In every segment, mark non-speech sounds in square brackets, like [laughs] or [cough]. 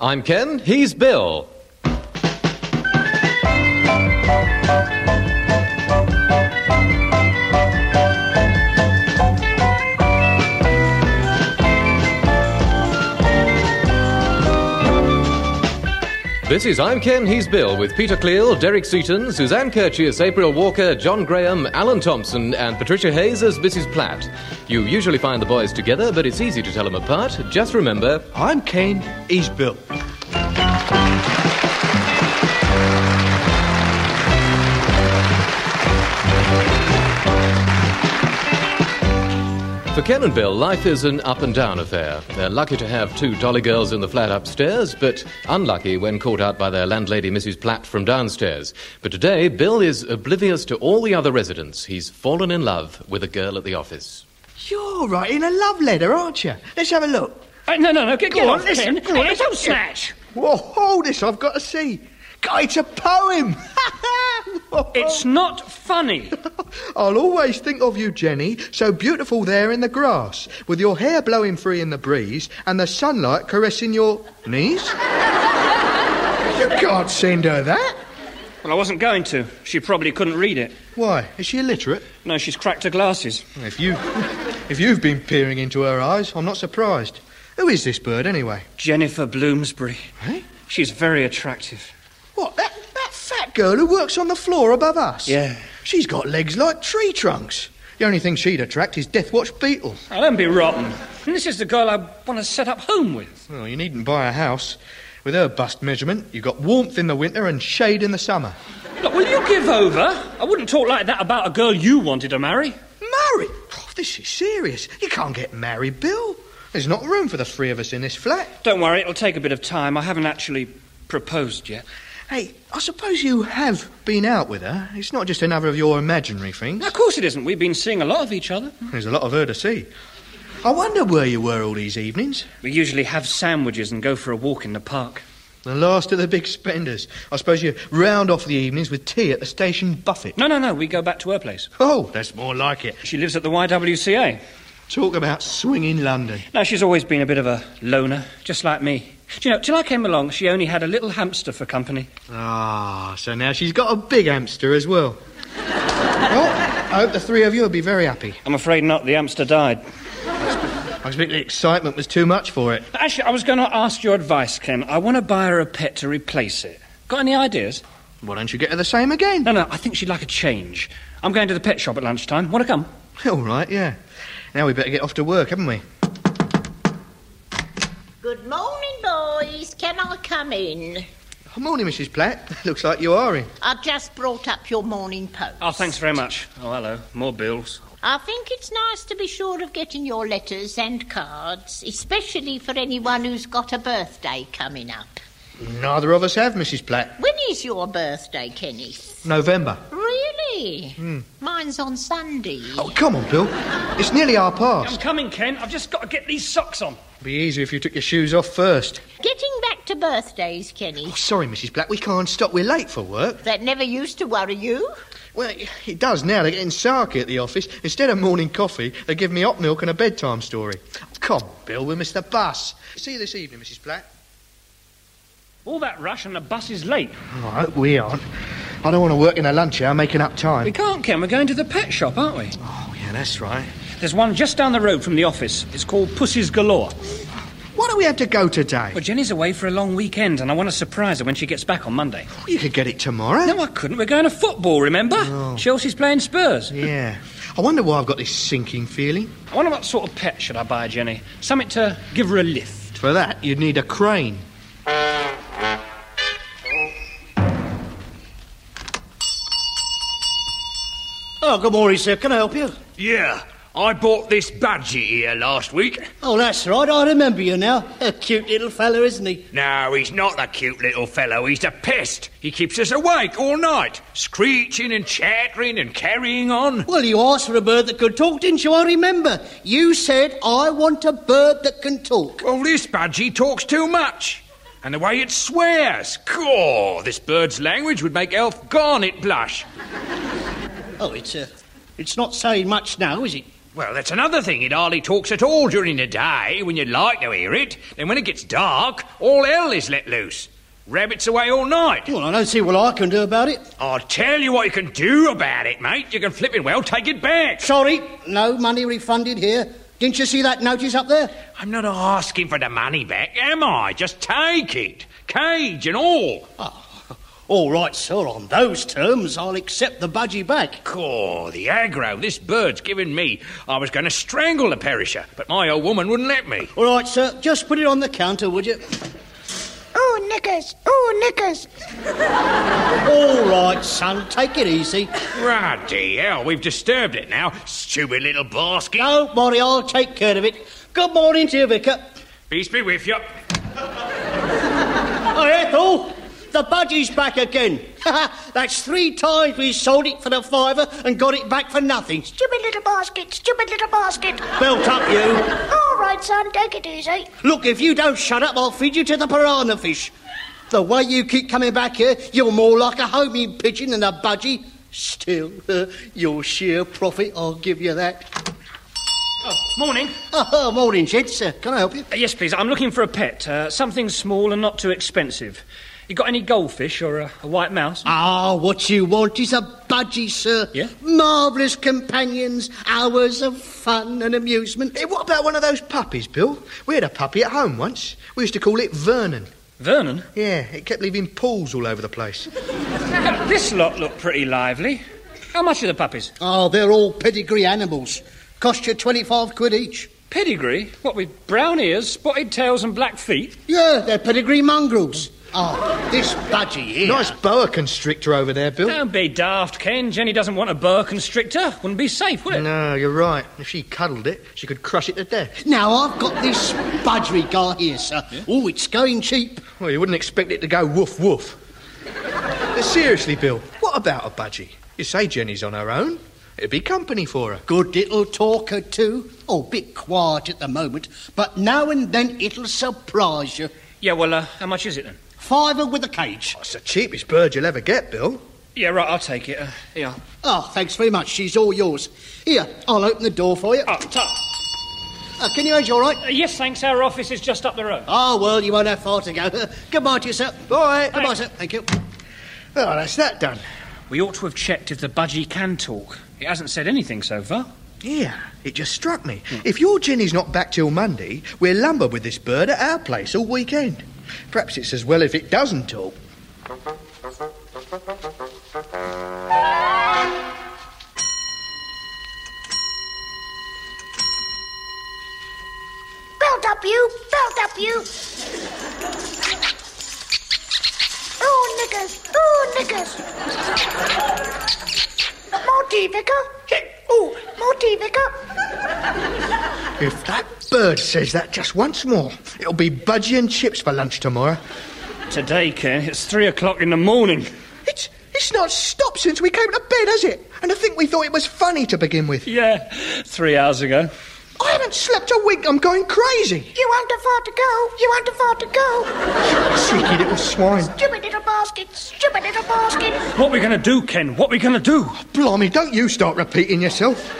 I'm Ken, he's Bill. This is I'm Ken, he's Bill, with Peter Cleall, Derek Seaton, Suzanne Kerchiss, April Walker, John Graham, Alan Thompson, and Patricia Hayes as Mrs. Platt. You usually find the boys together, but it's easy to tell them apart. Just remember, I'm Ken, he's Bill. For Ken and Bill, life is an up and down affair. They're lucky to have two dolly girls in the flat upstairs, but unlucky when caught out by their landlady, Mrs. Platt, from downstairs. But today, Bill is oblivious to all the other residents. He's fallen in love with a girl at the office. You're writing a love letter, aren't you? Let's have a look. Uh, no, no, no, get, get Go off, on, listen, Ken. go on, Hey, don't snatch. Whoa, hold this, I've got to see. God, it's a poem. [laughs] It's not funny. [laughs] I'll always think of you, Jenny, so beautiful there in the grass, with your hair blowing free in the breeze and the sunlight caressing your knees. you can't send her that. Well, I wasn't going to. She probably couldn't read it. Why? Is she illiterate? No, she's cracked her glasses. If you, [laughs] if you've been peering into her eyes, I'm not surprised. Who is this bird, anyway? Jennifer Bloomsbury. Eh? She's very attractive. What? That, that fat girl who works on the floor above us? Yeah. She's got legs like tree trunks. The only thing she'd attract is Death Watch Beetle. Now, don't be rotten. And this is the girl I want to set up home with. Well, you needn't buy a house. With her bust measurement, you've got warmth in the winter and shade in the summer. Look, will you give over? I wouldn't talk like that about a girl you wanted to marry. Marry? Oh, this is serious. You can't get married, Bill. There's not room for the three of us in this flat. Don't worry, it'll take a bit of time. I haven't actually proposed yet. Hey, I suppose you have been out with her. It's not just another of your imaginary things. Of course it isn't. We've been seeing a lot of each other. There's a lot of her to see. I wonder where you were all these evenings. We usually have sandwiches and go for a walk in the park. The last of the big spenders. I suppose you round off the evenings with tea at the station buffet. No, no, no. We go back to her place. Oh, that's more like it. She lives at the YWCA. Talk about swinging London. Now, she's always been a bit of a loner, just like me. Do you know, till I came along, she only had a little hamster for company. Ah, so now she's got a big hamster as well. well, I hope the three of you will be very happy. I'm afraid not. The hamster died. I expect the excitement was too much for it. Actually, I was going to ask your advice, Ken. I want to buy her a pet to replace it. Got any ideas? Why don't you get her the same again? No, no, I think she'd like a change. I'm going to the pet shop at lunchtime. Want to come? All right, yeah. Now we better get off to work, haven't we? Good morning, boys. Can I come in? Oh, morning, Mrs. Platt. [laughs] Looks like you are in. I've just brought up your morning post. Oh, thanks very much. Oh, hello. More bills. I think it's nice to be sure of getting your letters and cards, especially for anyone who's got a birthday coming up. Neither of us have, Mrs. Platt. When is your birthday, Kenneth? November. Really? Hmm. Mine's on Sunday. Oh, come on, Bill. It's nearly our I'm past. coming, Ken. I've just got to get these socks on. Be easier if you took your shoes off first. Getting back to birthdays, Kenneth. Oh, sorry, Mrs. Black, we can't stop. We're late for work. That never used to worry you. Well, it does now. They're getting sarky at the office. Instead of morning coffee, they give me hot milk and a bedtime story. Come, on, Bill, we missed the bus. See you this evening, Mrs. Platt. All that rush and the bus is late. Oh, I hope we aren't. I don't want to work in a lunch hour making up time. We can't, Ken. We're going to the pet shop, aren't we? Oh, yeah, that's right. There's one just down the road from the office. It's called Pussy's Galore. Why do we have to go today? Well, Jenny's away for a long weekend, and I want to surprise her when she gets back on Monday. You could get it tomorrow. No, I couldn't. We're going to football, remember? Oh. Chelsea's playing Spurs. Yeah. I wonder why I've got this sinking feeling. I wonder what sort of pet should I buy, Jenny? Something to give her a lift. For that, you'd need a crane. Oh, good morning, sir. Can I help you? Yeah, I bought this budgie here last week. Oh, that's right. I remember you now. A cute little fellow, isn't he? No, he's not a cute little fellow. He's a pest. He keeps us awake all night, screeching and chattering and carrying on. Well, you asked for a bird that could talk, didn't you? I remember. You said, I want a bird that can talk. Well, this budgie talks too much. And the way it swears. Caw, this bird's language would make Alf Garnett blush. Oh, it's, uh, it's not saying much now, is it? Well, that's another thing. It hardly talks at all during the day when you'd like to hear it. Then when it gets dark, all hell is let loose. Rabbits away all night. Well, I don't see what I can do about it. I'll tell you what you can do about it, mate. You can flip it well take it back. Sorry, no money refunded here. Didn't you see that notice up there? I'm not asking for the money back, am I? Just take it. Cage and all. Ah. All right, sir, on those terms, I'll accept the budgie back. Oh, the aggro this bird's given me. I was going to strangle the perisher, but my old woman wouldn't let me. All right, sir, just put it on the counter, would you? Oh, knickers! Oh, knickers! All right, son, take it easy. Bloody hell, we've disturbed it now. Stupid little basket. Don't worry, I'll take care of it. Good morning to you, Vicar. Peace be with you. Oh, Ethel, the budgie's back again. That's three times we sold it for the fiver and got it back for nothing. Stupid little basket! Stupid little basket! Belt up, you. All right, son, take it easy. Look, if you don't shut up, I'll feed you to the piranha fish. The way you keep coming back here, you're more like a homing pigeon than a budgie. Still, [laughs] uh, you're sheer profit, I'll give you that. Oh, morning. Oh, morning, gents. Uh, can I help you? Uh, yes, please. I'm looking for a pet. Uh, something small and not too expensive. You got any goldfish or a, a white mouse? Ah, what you want is a budgie, sir. Yeah? Marvellous companions, hours of fun and amusement. Hey, what about one of those puppies, Bill? We had a puppy at home once. We used to call it Vernon. Vernon? Yeah, it kept leaving pools all over the place. This lot look pretty lively. How much are the puppies? Oh, they're all pedigree animals. Cost you 25 quid each. Pedigree? What, with brown ears, spotted tails, and black feet? Yeah, they're pedigree mongrels. Oh, this budgie here. Nice boa constrictor over there, Bill. Don't be daft, Ken. Jenny doesn't want a boa constrictor. Wouldn't be safe, would it? No, you're right. If she cuddled it, she could crush it to death. Now, I've got this budgery guy here, sir. Yeah? Oh, it's going cheap. Well, you wouldn't expect it to go woof woof. But seriously, Bill, what about a budgie? You say Jenny's on her own. It'd be company for her. Good little talker, too. Oh, bit quiet at the moment, but now and then it'll surprise you. Yeah, well, uh, how much is it then? Fiver with a cage. It's the cheapest bird you'll ever get, Bill. Yeah, right, I'll take it. Uh, here. Oh, thanks very much. She's all yours. Here, I'll open the door for you. Oh, top. Uh, can you age all right? Uh, yes, thanks. Our office is just up the road. Oh, well, you won't have far to go. [laughs] Goodbye to you, sir. Bye. Goodbye, sir. Thank you. Oh, that's that done. We ought to have checked if the budgie can talk. It hasn't said anything so far. Yeah, it just struck me. If your Jenny's not back till Monday, we're lumbered with this bird at our place all weekend. Perhaps it's as well if it doesn't talk. Belt up, you! Belt up, you! Oh, knickers! Oh, knickers! More tea, Vicar? Oh, more tea, Vicar? If that bird says that just once more, it'll be budgie and chips for lunch tomorrow. Today, Ken, it's three o'clock in the morning. It's it's not stopped since we came to bed, has it? And I think we thought it was funny to begin with. Yeah, three hours ago. I haven't slept a wink. I'm going crazy. You want too far to go? You want too far to go? Cheeky little swine. Stupid little basket! Stupid little basket! What we gonna do, Ken? What we gonna do? Blimey, don't you start repeating yourself.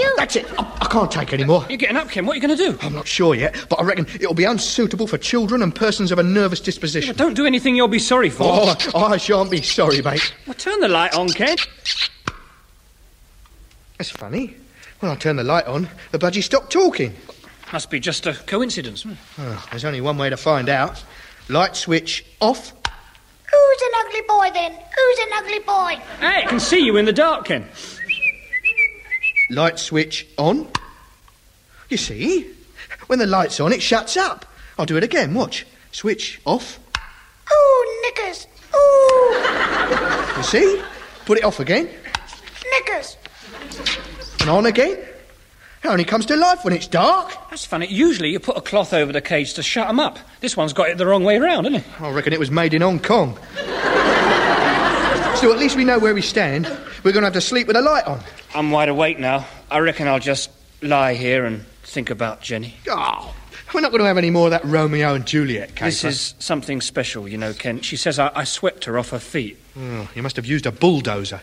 You! That's it. I, I can't take any more. You're getting up, Ken. What are you gonna do? I'm not sure yet, but I reckon it'll be unsuitable for children and persons of a nervous disposition. Don't do anything you'll be sorry for. Oh, I shan't be sorry, mate. Well, turn the light on, Ken. That's funny. When I turned the light on, the budgie stopped talking. Must be just a coincidence. hmm. Oh, there's only one way to find out. Light switch off. Who's an ugly boy then? Who's an ugly boy? Hey, I can see you in the dark, Ken. Light switch on. You see? When the light's on, it shuts up. I'll do it again. Watch. Switch off. Ooh, knickers! Ooh, You see? Put it off again. knickers! And on again. It only comes to life when it's dark. That's funny. Usually you put a cloth over the cage to shut 'em up. This one's got it the wrong way round, hasn't it? I reckon it was made in Hong Kong. So at least we know where we stand. We're going to have to sleep with a light on. I'm wide awake now. I reckon I'll just lie here and think about Jenny. Oh, we're not going to have any more of that Romeo and Juliet caper. This is something special, you know, Kent. She says I, I swept her off her feet. Oh, you must have used a bulldozer.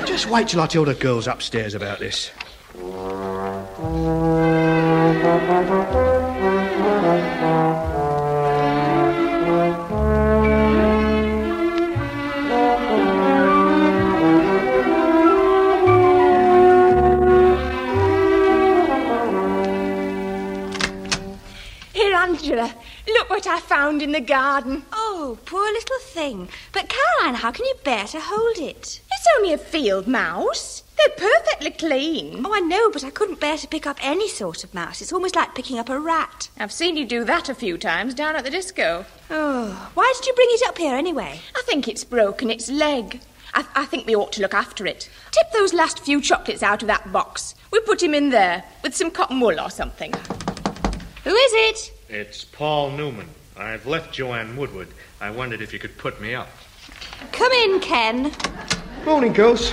Just Just wait till I tell the girls upstairs about this. What I found in the garden. Oh, poor little thing. But Caroline, how can you bear to hold it? It's only a field mouse. They're perfectly clean. Oh, I know, but I couldn't bear to pick up any sort of mouse. It's almost like picking up a rat. I've seen you do that a few times down at the disco. Oh, why did you bring it up here anyway? I think it's broken its leg. I, I think we ought to look after it. Tip those last few chocolates out of that box. We'll put him in there with some cotton wool or something. Who is it? It's Paul Newman. I've left Joanne Woodward. I wondered if you could put me up. Come in, Ken. Morning, girls.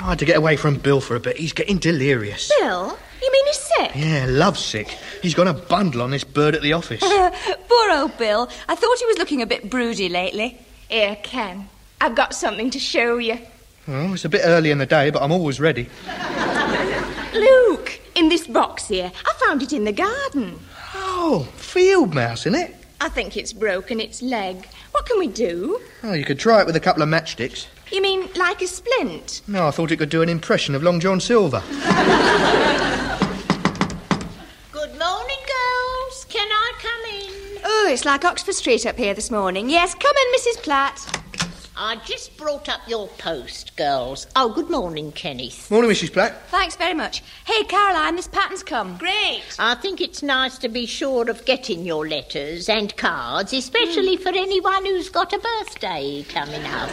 I had to get away from Bill for a bit. He's getting delirious. Bill? You mean he's sick? Yeah, lovesick. He's got a bundle on this bird at the office. [laughs] Poor old Bill. I thought he was looking a bit broody lately. Here, Ken. I've got something to show you. Oh, it's a bit early in the day, but I'm always ready. [laughs] Luke, in this box here. I found it in the garden. Oh, field mouse, innit? I think it's broken its leg. What can we do? Oh, you could try it with a couple of matchsticks. You mean like a splint? No, I thought it could do an impression of Long John Silver. [laughs] Good morning, girls. Can I come in? Oh, it's like Oxford Street up here this morning. Yes, come in, Mrs. Platt. I just brought up your post, girls. Oh, good morning, Kenneth. Morning, Mrs. Platt. Thanks very much. Hey, Caroline, Miss Patton's come. Great. I think it's nice to be sure of getting your letters and cards, especially for anyone who's got a birthday coming up.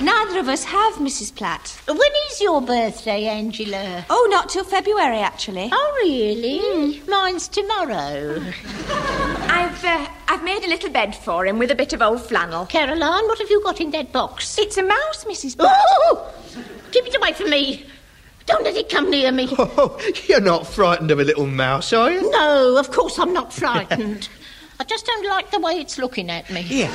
Neither of us have, Mrs. Platt. When is your birthday, Angela? Oh, not till February, actually. Oh, really? Mine's tomorrow. [laughs] I've uh, I've made a little bed for him with a bit of old flannel. Caroline, what have you got in that box? It's a mouse, Mrs. Platt. Oh! Keep oh, oh. it away from me. Don't let it come near me. Oh, oh, you're not frightened of a little mouse, are you? No, of course I'm not frightened. [laughs] I just don't like the way it's looking at me. Here.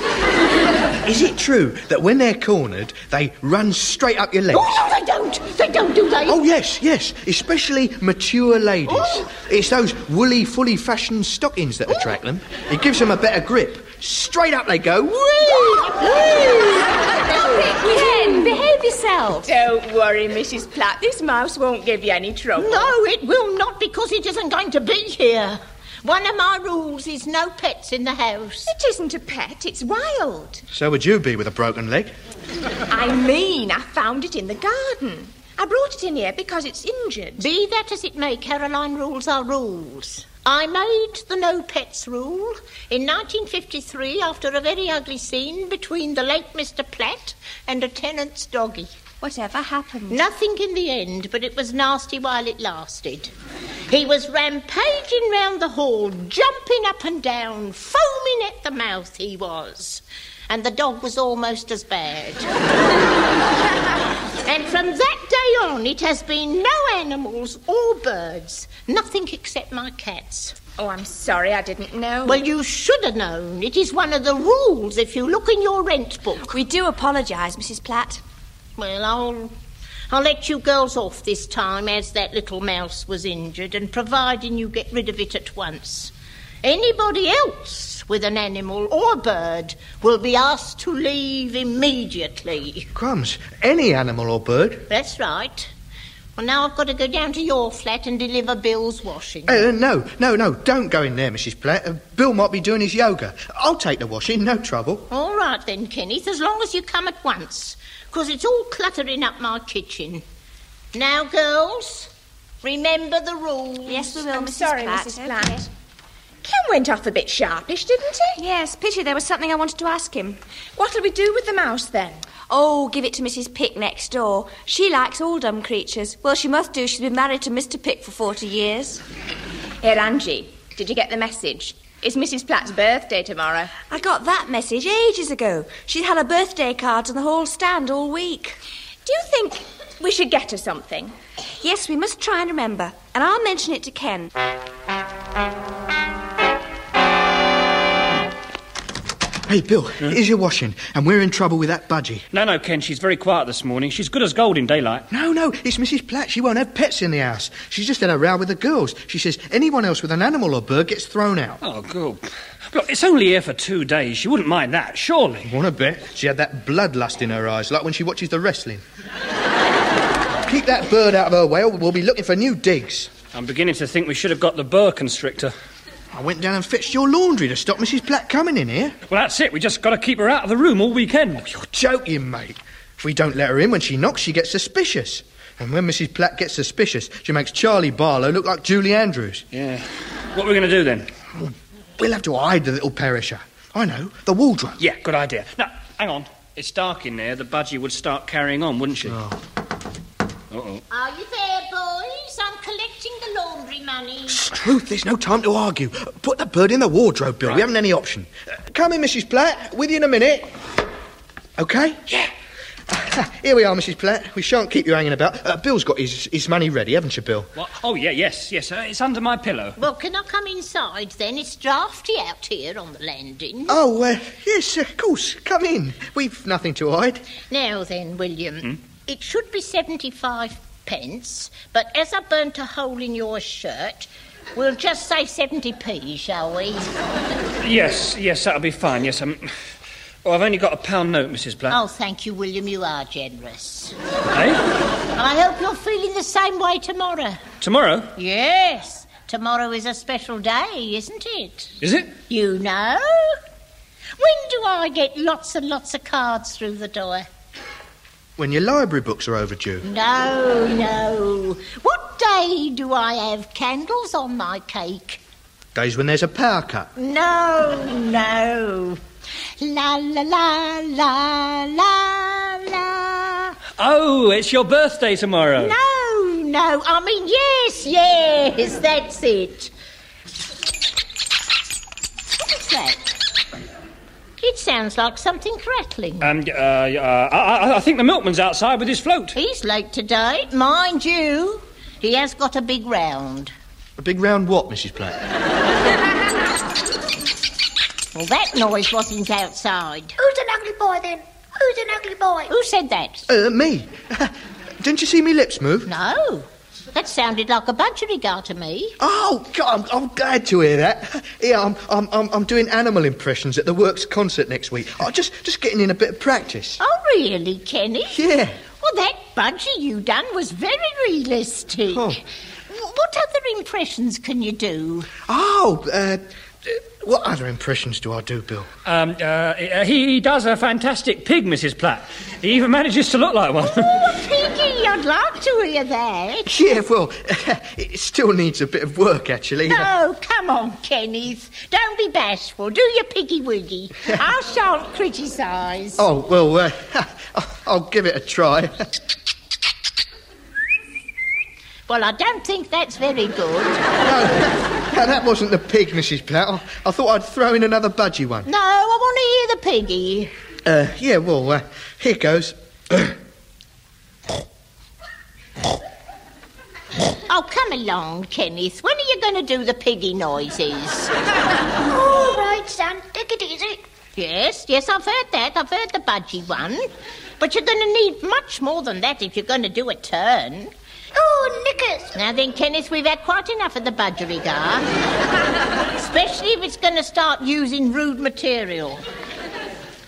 Is it true that when they're cornered, they run straight up your legs? Oh, no, they don't. They don't, do they? Oh, yes, yes. Especially mature ladies. Oh. It's those woolly, fully fashioned stockings that attract them. Oh. It gives them a better grip. Straight up they go. Ken, behave yourself. Don't worry, Mrs. Platt. This mouse won't give you any trouble. No, it will not because it isn't going to be here. One of my rules is no pets in the house. It isn't a pet, it's wild. So would you be with a broken leg? I mean, I found it in the garden. I brought it in here because it's injured. Be that as it may, Caroline, rules are rules. I made the no pets rule in 1953 after a very ugly scene between the late Mr. Platt and a tenant's doggy. Whatever happened? Nothing in the end, but it was nasty while it lasted. He was rampaging round the hall, jumping up and down, foaming at the mouth, he was. And the dog was almost as bad. [laughs] and from that day on, it has been no animals or birds, nothing except my cats. Oh, I'm sorry, I didn't know. Well, you should have known. It is one of the rules if you look in your rent book. We do apologise, Mrs. Platt. Well, I'll I'll let you girls off this time as that little mouse was injured and providing you get rid of it at once. Anybody else with an animal or bird will be asked to leave immediately. Crumbs, any animal or bird. That's right. Well, now I've got to go down to your flat and deliver Bill's washing. Uh, no, no, no, don't go in there, Mrs. Platt. Uh, Bill might be doing his yoga. I'll take the washing, no trouble. All right then, Kenneth, as long as you come at once, because it's all cluttering up my kitchen. Now, girls, remember the rules. Yes, we will, I'm Mrs. sorry, Platt. Mrs. Okay. Platt. Ken went off a bit sharpish, didn't he? Yes, pity there was something I wanted to ask him. What'll we do with the mouse then? Oh, give it to Mrs. Pick next door. She likes all dumb creatures. Well, she must do. She's been married to Mr. Pick for 40 years. Here, Angie, did you get the message? It's Mrs. Platt's birthday tomorrow. I got that message ages ago. She's had her birthday cards on the whole stand all week. Do you think we should get her something? Yes, we must try and remember. And I'll mention it to Ken. Hey, Bill, here's your washing, and we're in trouble with that budgie. No, no, Ken, she's very quiet this morning. She's good as gold in daylight. No, no, it's Mrs. Platt. She won't have pets in the house. She's just had a row with the girls. She says anyone else with an animal or bird gets thrown out. Oh, good. Look, it's only here for two days. She wouldn't mind that, surely. Want to bet? She had that bloodlust in her eyes, like when she watches the wrestling. Keep that bird out of her way, or we'll be looking for new digs. I'm beginning to think we should have got the boa constrictor. I went down and fetched your laundry to stop Mrs. Platt coming in here. Well, that's it. We just got to keep her out of the room all weekend. Oh, you're joking, mate. If we don't let her in when she knocks, she gets suspicious. And when Mrs. Platt gets suspicious, she makes Charlie Barlow look like Julie Andrews. Yeah. What are we going to do then? We'll have to hide the little perisher. I know, the wardrobe. Yeah, good idea. Now, hang on. It's dark in there. The budgie would start carrying on, wouldn't she? Oh. Uh-oh. Are you there, boys? Money. Truth, there's no time to argue. Put the bird in the wardrobe, Bill. We haven't any option. Uh, come in, Mrs. Platt. With you in a minute. Okay? Yeah. [laughs] Here we are, Mrs. Platt. We shan't keep you hanging about. Uh, Bill's got his, his money ready, haven't you, Bill? What? Oh, yeah, yes, yes. Uh, it's under my pillow. Well, can I come inside then? It's drafty out here on the landing. Oh, uh, yes, of course. Come in. We've nothing to hide. Now then, William, it should be 75 pence, but as I burnt a hole in your shirt, we'll just say 70p, shall we? Yes, yes, that'll be fine. Yes, um. Oh, I've only got a pound note, Mrs. Platt. Oh, thank you, William. You are generous. Eh? I hope you're feeling the same way tomorrow. Tomorrow? Yes, tomorrow is a special day, isn't it? Is it? You know? When do I get lots and lots of cards through the door? When your library books are overdue. No, no. What day do I have candles on my cake? Days when there's a power cut. No, no. La la la la la la. Oh, it's your birthday tomorrow. No, no. I mean, yes, yes, that's it. What's that? It sounds like something crackling. Um, uh, uh, I, I- I think the milkman's outside with his float. He's late today, mind you. He has got a big round. A big round what, Mrs. Platt? Well, that noise wasn't outside. Who's an ugly boy then? Who's an ugly boy? Who said that? Uh, me. [laughs] Didn't you see me lips move? No. That sounded like a budgerigar to me. Oh, God, I'm, I'm glad to hear that. Yeah, I'm, I'm, I'm, I'm doing animal impressions at the Works concert next week. Oh, just, just getting in a bit of practice. Oh, really, Kenny? Yeah. Well, that budgie you done was very realistic. Oh. What other impressions can you do? Oh, uh, what other impressions do I do, Bill? Um, uh, he, he does a fantastic pig, Mrs. Platt. He even manages to look like one. Oh, Piggy, I'd like to hear that. Yeah, well, [laughs] it still needs a bit of work, actually. Oh, come on, Kenneth. Don't be bashful. Do your piggy wiggy. [laughs] I shan't criticise. Oh, well, uh, [laughs] I'll give it a try. Well, I don't think that's very good. No, that wasn't the pig, Mrs. Platt. I, I thought I'd throw in another budgie one. No, I want to hear the piggy. Uh, yeah, well, uh, here goes. Oh, come along, Kenneth. When are you going to do the piggy noises? [laughs] All right, son. Take it easy. Yes, yes, I've heard that. I've heard the budgie one. But you're going to need much more than that if you're going to do a turn. Oh, knickers. Now then, Kenneth, we've had quite enough of the budgerigar. Especially if it's going to start using rude material.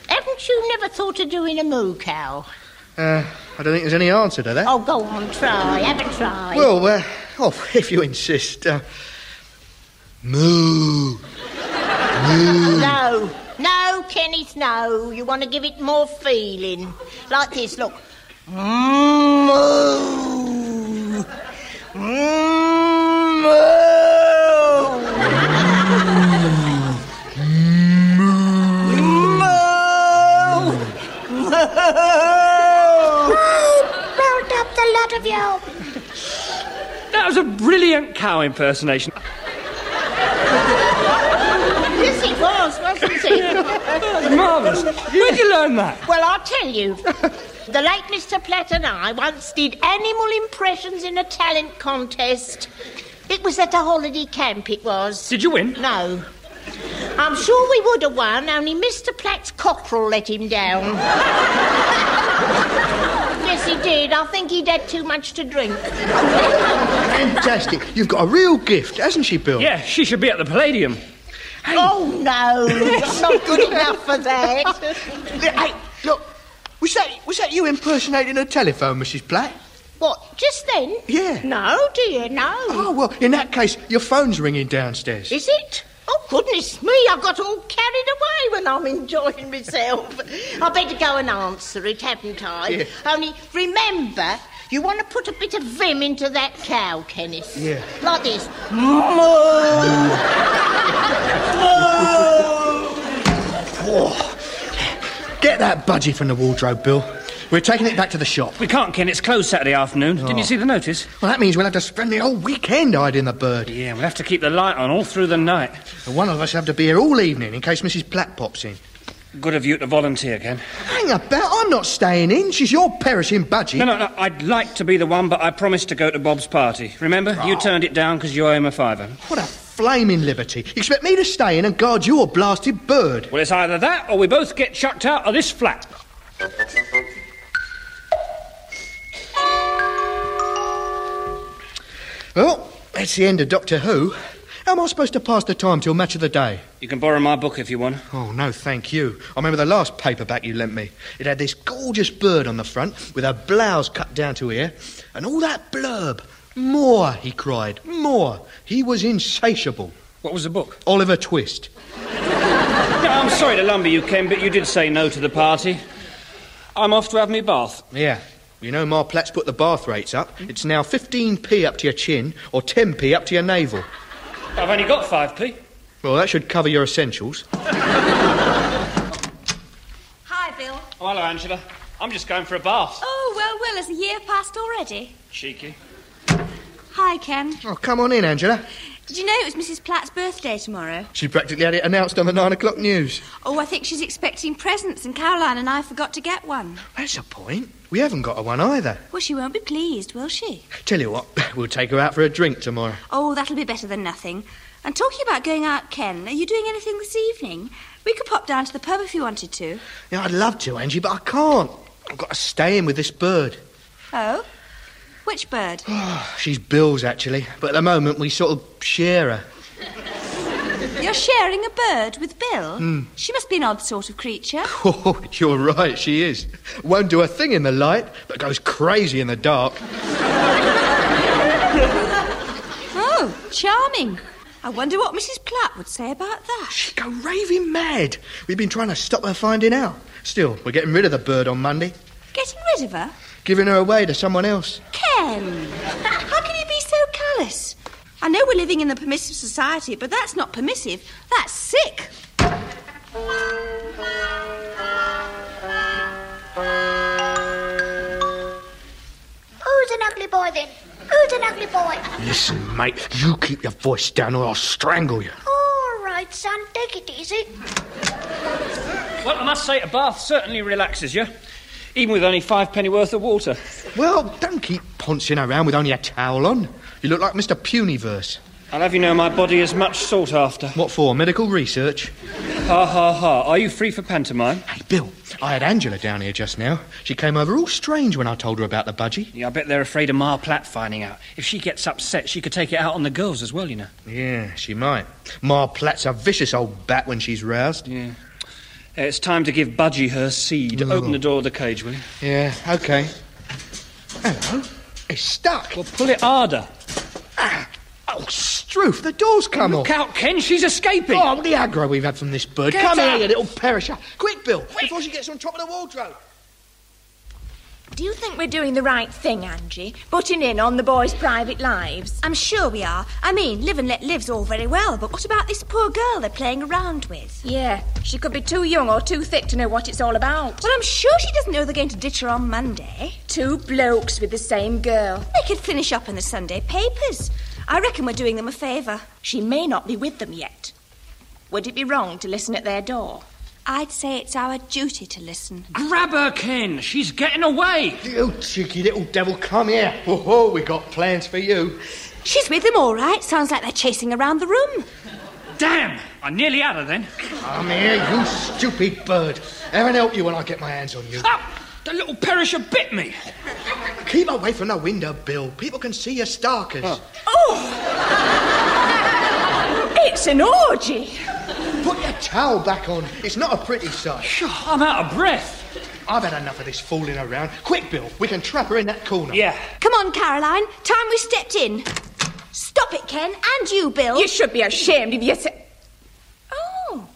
Haven't you never thought of doing a moo cow? Uh, I don't think there's any answer to that. Oh, go on, try. Have a try. Well, uh, oh, [laughs] if you insist. Uh, moo. No, no, Kenneth, no. You want to give it more feeling. Like this, look. Moo. Round up the lot of you. That was a brilliant cow impersonation. Yes, it was, wasn't it? [laughs] Marvellous. Where'd you learn that? well, I'll tell you. The late Mr. Platt and I once did animal impressions in a talent contest. It was at a holiday camp, it was. Did you win? No. I'm sure we would have won, only Mr. Platt's cockerel let him down. [laughs] yes, he did. I think he'd had too much to drink. Fantastic. You've got a real gift, hasn't she, Bill? Yeah, she should be at the Palladium. Oh, no. It's [laughs] not good enough for that. [laughs] Hey, look. Was that, was that you impersonating a telephone, Mrs. Platt? What, just then? Yeah. No, dear, no. Oh, well, in that case, your phone's ringing downstairs. Is it? Oh, goodness me, I got all carried away when I'm enjoying myself. I better go and answer it, haven't I? Yeah. Only remember, you want to put a bit of vim into that cow, Kenneth. Yeah. Like this. [laughs] Get that budgie from the wardrobe, Bill. We're taking it back to the shop. We can't, Ken. It's closed Saturday afternoon. Didn't you oh. see the notice? Well, that means we'll have to spend the whole weekend hiding the bird. Yeah, we'll have to keep the light on all through the night. And one of us have to be here all evening in case Mrs. Platt pops in. Good of you to volunteer, Ken. Hang about, I'm not staying in. She's your perishing budgie. No, no, no. I'd like to be the one, but I promised to go to Bob's party. Remember? You oh. turned it down because you owe him a fiver. What a flaming liberty. You expect me to stay in and guard your blasted bird? Well, it's either that or we both get chucked out of this flat. Well, that's the end of Doctor Who. How am I supposed to pass the time till match of the day? You can borrow my book if you want. Oh, no, thank you. I remember the last paperback you lent me. It had this gorgeous bird on the front with her blouse cut down to here and all that blurb. More, he cried. More. He was insatiable. What was the book? Oliver Twist. [laughs] No, I'm sorry to lumber you, Ken, but you did say no to the party. I'm off to have me bath. Yeah. You know, Ma Platt's put the bath rates up. Hmm? It's now 15p up to your chin or 10p up to your navel. I've only got 5p. Well, that should cover your essentials. [laughs] Hi, Bill. Oh, hello, Angela. I'm just going for a bath. Oh, well, well, has a year passed already? Cheeky. Hi, Ken. Oh, come on in, Angela. Did you know it was Mrs. Platt's birthday tomorrow? She practically had it announced on the nine o'clock news. Oh, I think she's expecting presents, and Caroline and I forgot to get one. That's a point. We haven't got a one either. Well, she won't be pleased, will she? Tell you what, [laughs] we'll take her out for a drink tomorrow. Oh, that'll be better than nothing. And talking about going out, Ken, are you doing anything this evening? We could pop down to the pub if you wanted to. Yeah, I'd love to, Angie, but I can't. I've got to stay in with this bird. Oh? Which bird? [sighs] She's Bill's, actually, but at the moment we sort of share her. [laughs] You're sharing a bird with Bill? Hmm. She must be an odd sort of creature. [laughs] Oh, you're right, she is. Won't do a thing in the light, but goes crazy in the dark. [laughs] Oh, charming. I wonder what Mrs. Platt would say about that. She'd go raving mad. We've been trying to stop her finding out. Still, we're getting rid of the bird on Monday, Getting rid of her? Giving her away to someone else. Ken! How can you be so callous? I know we're living in a permissive society, but that's not permissive. That's sick. Who's an ugly boy then? Who's an ugly boy? Listen, mate, you keep your voice down or I'll strangle you. All right, son, take it easy. Well, I must say, a bath certainly relaxes you, even with only five penny worth of water. Well, don't keep poncing around with only a towel on. You look like Mr. Punyverse. I'll have you know my body is much sought after. What for? Medical research? Ha ha ha. Are you free for pantomime? Hey, Bill, I had Angela down here just now. She came over all strange when I told her about the budgie. Yeah, I bet they're afraid of Ma Platt finding out. If she gets upset, she could take it out on the girls as well, you know. Yeah, she might. Ma Platt's a vicious old bat when she's roused. Yeah. Uh, It's time to give Budgie her seed. Open the door of the cage, will you? Yeah, okay. Hello. It's stuck. Well, pull it harder. Oh, Struth, the door's come Look off. out, Ken, she's escaping. Oh, the aggro we've had from this bird. Get come out. here, you little perisher. Quick, Bill, before she gets on top of the wardrobe. Do you think we're doing the right thing, Angie? Butting in on the boys' private lives? I'm sure we are. I mean, live and let live's all very well, but what about this poor girl they're playing around with? Yeah, she could be too young or too thick to know what it's all about. Well, I'm sure she doesn't know they're going to ditch her on Monday. Two blokes with the same girl. They could finish up in the Sunday papers. I reckon we're doing them a favour. She may not be with them yet. Would it be wrong to listen at their door? I'd say it's our duty to listen. Grab her, Ken. She's getting away. You cheeky little devil, come here. Oh, we got plans for you. She's with them all right. Sounds like they're chasing around the room. Damn! I nearly had her then. Come here, you stupid bird. Heaven help you when I get my hands on you. Oh, the little perisher bit me. Keep away from the window, Bill. People can see your starkers. Oh! [laughs] It's an orgy. Put your towel back on. It's not a pretty sight. I'm out of breath. I've had enough of this fooling around. Quick, Bill. We can trap her in that corner. Yeah. Come on, Caroline. Time we stepped in. Stop it, Ken, and you, Bill. You should be ashamed of yourself. Oh,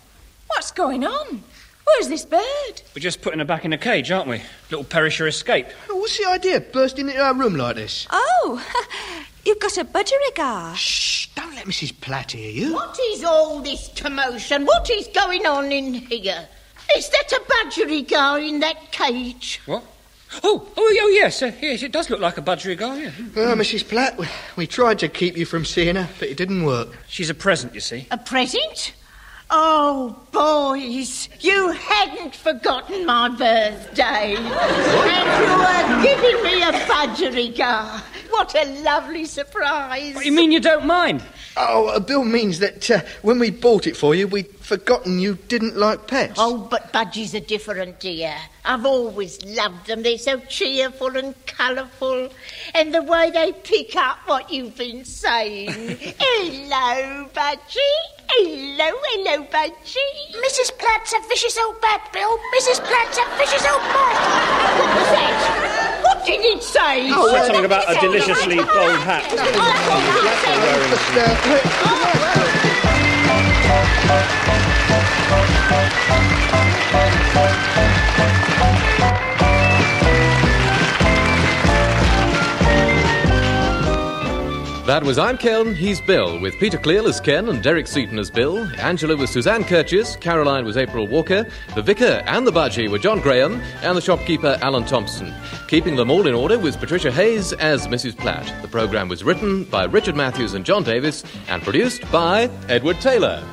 what's going on? Where's this bird? We're just putting her back in a cage, aren't we? Little perisher escape. What's the idea? Bursting into our room like this? Oh, [laughs] you've got a budgerigar. Shh! Don't let Mrs. Platt hear you. What is all this commotion? What is going on in here? Is that a budgerigar in that cage? What? Oh, oh, oh yes, uh, yes, it does look like a budgerigar, yeah. Well, Mrs. Platt, we, we tried to keep you from seeing her, but it didn't work. She's a present, you see. A present? Oh, boys, you hadn't forgotten my birthday. and you were giving me a budgerigar. What a lovely surprise. What, you mean you don't mind? Oh, uh, Bill means that uh, when we bought it for you, we'd forgotten you didn't like pets. Oh, but budgies are different, dear. I've always loved them. They're so cheerful and colourful. And the way they pick up what you've been saying. [laughs] hello, Budgie. Hello, hello, Budgie. Mrs. Platt's a vicious old bat, Bill. Mrs. Platt's a vicious old bat. What was that? What did it say? Oh, Said something about a deliciously bold hat. That was I'm Ken, he's Bill, with Peter Cleall as Ken and Derek Seaton as Bill. Angela was Suzanne Kerchiss, Caroline was April Walker, the vicar and the budgie were John Graham, and the shopkeeper Alan Thompson. Keeping them all in order was Patricia Hayes as Mrs. Platt. The programme was written by Richard Matthews and John Davis and produced by Edward Taylor.